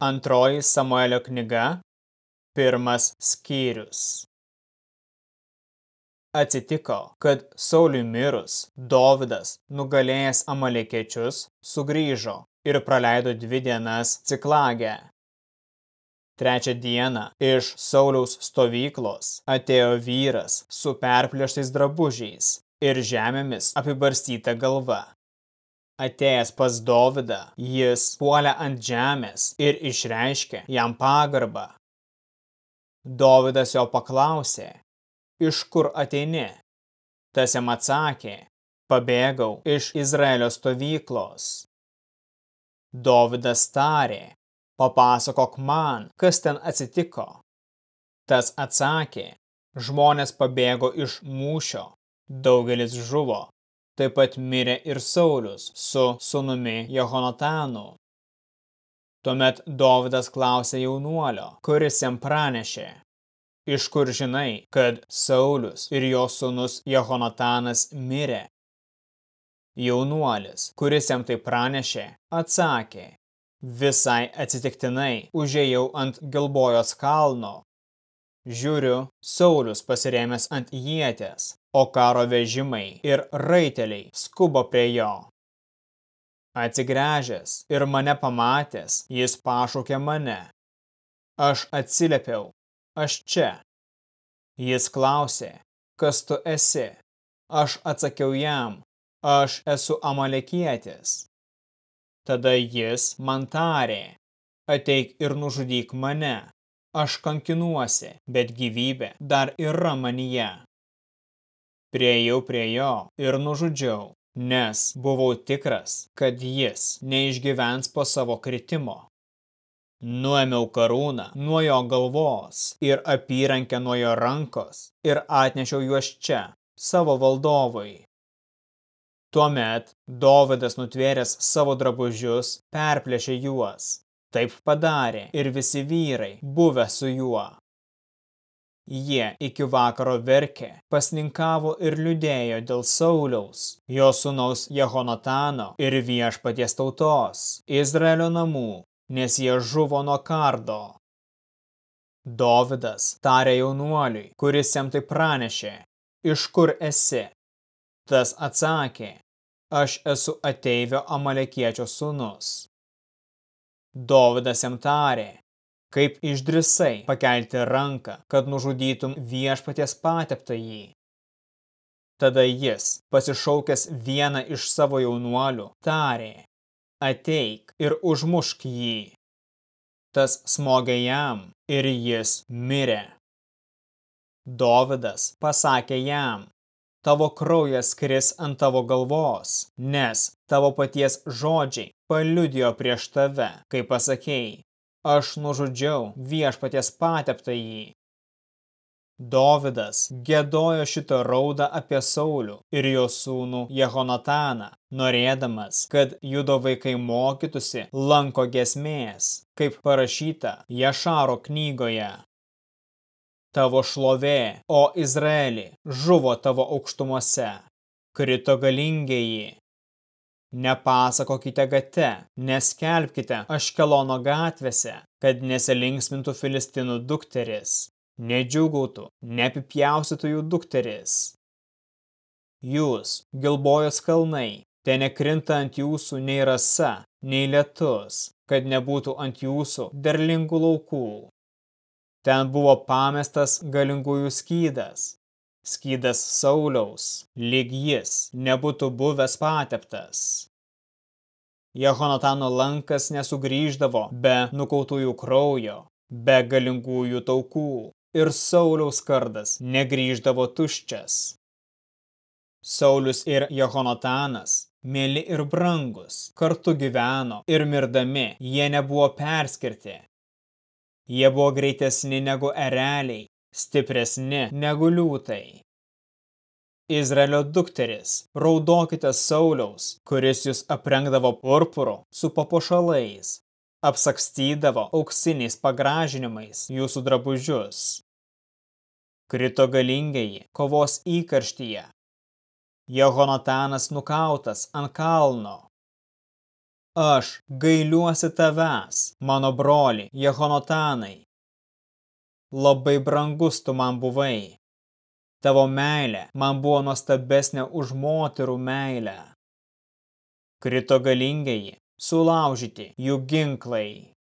Antroji Samuelio knyga, pirmas skyrius. Atsitiko, kad Sauliui mirus, Dovydas, nugalėjęs amalekiečius, sugrįžo ir praleido dvi dienas ciklagę. Trečią dieną iš Sauliaus stovyklos atėjo vyras su perplėštais drabužiais ir žemėmis apibarstyta galva. Atėjęs pas Dovydą, jis puolė ant žemės ir išreiškė jam pagarbą. Dovydas jo paklausė, iš kur ateini? Tas jam atsakė, pabėgau iš Izraelio stovyklos. Dovydas tarė, papasakok man, kas ten atsitiko. Tas atsakė, žmonės pabėgo iš mūšio, daugelis žuvo, Taip pat mirė ir Saulius su sunumi Jehonatanu. Tuomet Dovydas klausė jaunuolio, kuris jam pranešė. Iš kur žinai, kad Saulius ir jo sunus Jehonatanas mirė? Jaunuolis, kuris jam tai pranešė, atsakė. Visai atsitiktinai užėjau ant Gilbojos kalno. Žiūriu, Saulius pasirėmęs ant jietės, o karo vežimai ir raiteliai skubo prie jo. Atsigręžęs ir mane pamatęs, jis pašaukė mane. Aš atsiliepiau, aš čia. Jis klausė, kas tu esi. Aš atsakiau jam, aš esu amalekietis. Tada jis man tarė, ateik ir nužudyk mane. Aš kankinuosi, bet gyvybė dar yra manyje. Priejau prie jo ir nužudžiau, nes buvau tikras, kad jis neišgyvens po savo kritimo. Nuėmiau karūną nuo jo galvos ir apyrankę nuo jo rankos ir atnešiau juos čia, savo valdovui. Tuomet Dovydas nutvėręs savo drabužius perplėšė juos. Taip padarė ir visi vyrai buvę su juo. Jie iki vakaro verkė, pasninkavo ir liūdėjo dėl Sauliaus, jo sūnaus Jehonatano ir viešpaties tautos, Izraelio namų, nes jie žuvo nuo kardo. Dovidas tarė jaunuoliui, kuris jam tai pranešė, iš kur esi? Tas atsakė, aš esu ateivio amalekiečio sūnus. Dovidas jam tarė, kaip išdrisai pakelti ranką, kad nužudytum viešpaties pateptą jį. Tada jis, pasišaukęs vieną iš savo jaunuolių, tarė, ateik ir užmušk jį. Tas smogė jam ir jis mirė. Dovidas pasakė jam, tavo kraujas kris ant tavo galvos, nes tavo paties žodžiai paliudijo prieš tave, kai pasakėjai, aš nužudžiau viešpaties pateptą jį. Dovidas gėdojo šitą raudą apie Saulių ir jo sūnų Jehonataną, norėdamas, kad judo vaikai mokytųsi lanko gesmės, kaip parašyta Jašaro knygoje. Tavo šlovė, o Izraeli, žuvo tavo aukštumose, krito galingieji, Nepasakokite gate, neskelbkite Aškelono gatvėse, kad nesilinksmintų Filistinų dukteris, nedžiugautų, neapipjausytų jų dukteris. Jūs, Gilbojos kalnai, te nekrinta ant jūsų nei rasa, nei lietus, kad nebūtų ant jūsų derlingų laukų. Ten buvo pamestas galingųjų skydas, skydas Sauliaus, lyg jis nebūtų buvęs pateptas. Jehonatano lankas nesugrįždavo be nukautųjų kraujo, be galingųjų taukų ir Sauliaus kardas negrįždavo tuščias. Saulius ir Jehonatanas, mėly ir brangus, kartu gyveno ir mirdami jie nebuvo perskirti. Jie buvo greitesni negu ereliai stipresni negu liūtai. Izraelio dukteris, raudokite Sauliaus, kuris jūs aprengdavo purpuru su papuošalais, apsakstydavo auksiniais pagražinimais jūsų drabužius. Krito galingieji kovos įkarštyje. Jehonatanas nukautas ant kalno. Aš gailiuosi tavęs, mano broli, Jehonotanai. Labai brangus tu man buvai. Tavo meilė man buvo nuostabesnė už moterų meilę. Krito galingieji, sulaužyti jų ginklai.